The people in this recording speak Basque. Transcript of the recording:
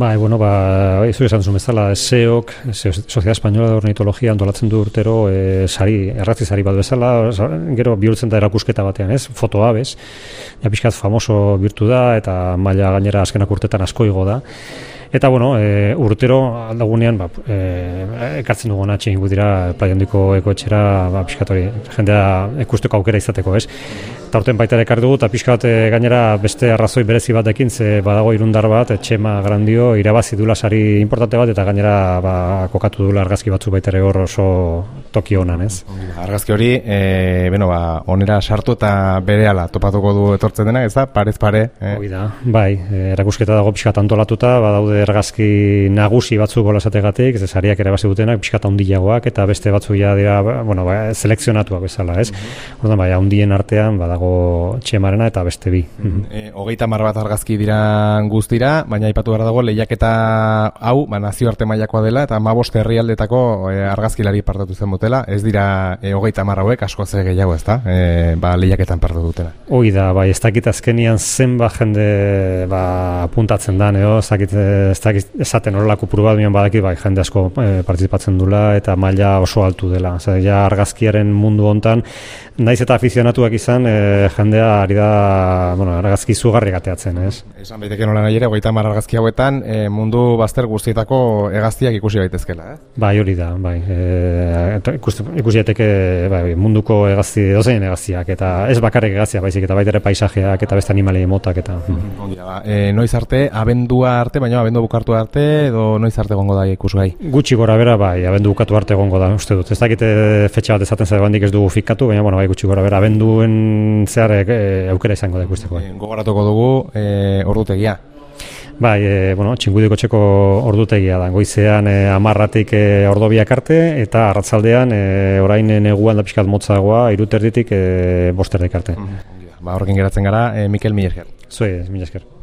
Ba, bueno, ba, izu esan zuen bezala, SEOk, Sociedad Española de Ornitologia antolatzen du urtero e, sari, erratzi sari bat bezala, gero bihurtzen da erakusketa batean, ez? Fotoa, bez? Ja, pixkat famoso birtu da, eta maila gainera azkenak urtetan asko igo da. Eta bueno, e, urtero aldagunean ba, e, ekartzen dugu natxe ingu dira plaiondiko ekoetxera ba, hori jendea ikusteko aukera izateko, ez? Eta urten baita ere dugu, eta pixkat e, gainera beste arrazoi berezi batekin, ze badago irundar bat, etxema grandio, irabazi dula sari importante bat, eta gainera ba, kokatu dula argazki batzu baita ere hor oso toki honan, ez? Argazki hori, e, bueno, ba, onera sartu eta bere ala topatuko du etortzen dena, ez da? Parez pare. Eh? da, bai, erakusketa dago pixkat antolatuta, badaude ergazki nagusi batzuk golazategatik, ez sariak ere base dutenak, pixkat handiagoak, eta beste batzuk ja dira, bueno, ba, selekzionatuak bezala, ez? Mm -hmm. bai, handien artean, badago txemarena eta beste bi. -hmm. e, hogeita mar bat argazki dira guztira, baina ipatu behar dago, lehiaketa hau, ba, nazio arte mailakoa dela, eta ma boste herrialdetako e, argazkilari partatu zen motela, ez dira e, hogeita mar hauek, asko ze gehiago, ez da? E, ba, lehiaketan partatu dutena. Hoi da, bai, ez dakit azkenian zenba jende ba, apuntatzen da, neo, ez dakit, ez esaten horrelako puru bat badaki bai jende asko e, participatzen dula eta maila oso altu dela. Osea, ja argazkiaren mundu hontan naiz eta afizionatuak izan e, jendea ari da, bueno, argazki zugarri gateatzen, ez? Esan daiteke nola nahi ere 30 argazki hauetan e, mundu bazter guztietako hegaztiak ikusi daitezkela, eh? Bai, hori da, bai. E, ikusi, ikusi daiteke bai, munduko hegazti dozein hegaztiak eta ez bakarrik hegaztiak, baizik eta baita ere paisajeak eta beste animali motak eta. Mm. Ba, e, noiz arte, abendua arte, baina abendu bukartu arte edo noiz arte egongo da ikusgai? Gutxi gora bera bai, abendu bukatu arte egongo da, uste dut. Ez dakite fetxa bat ezaten zara bandik ez dugu fikatu, baina bueno, bai gutxi gora bera abenduen zehar e, aukera izango da ikusteko. E, gogoratuko dugu e, ordutegia. Bai, e, bueno, txingudiko txeko ordutegia da. Goizean e, amarratik e, ordobiak arte, eta arratzaldean e, orain neguan da pixkat motzagoa, iruterditik e, bosterdik arte. Mm -hmm. Ba, horrekin geratzen gara, e, Mikel Milesker. Zue, Milesker.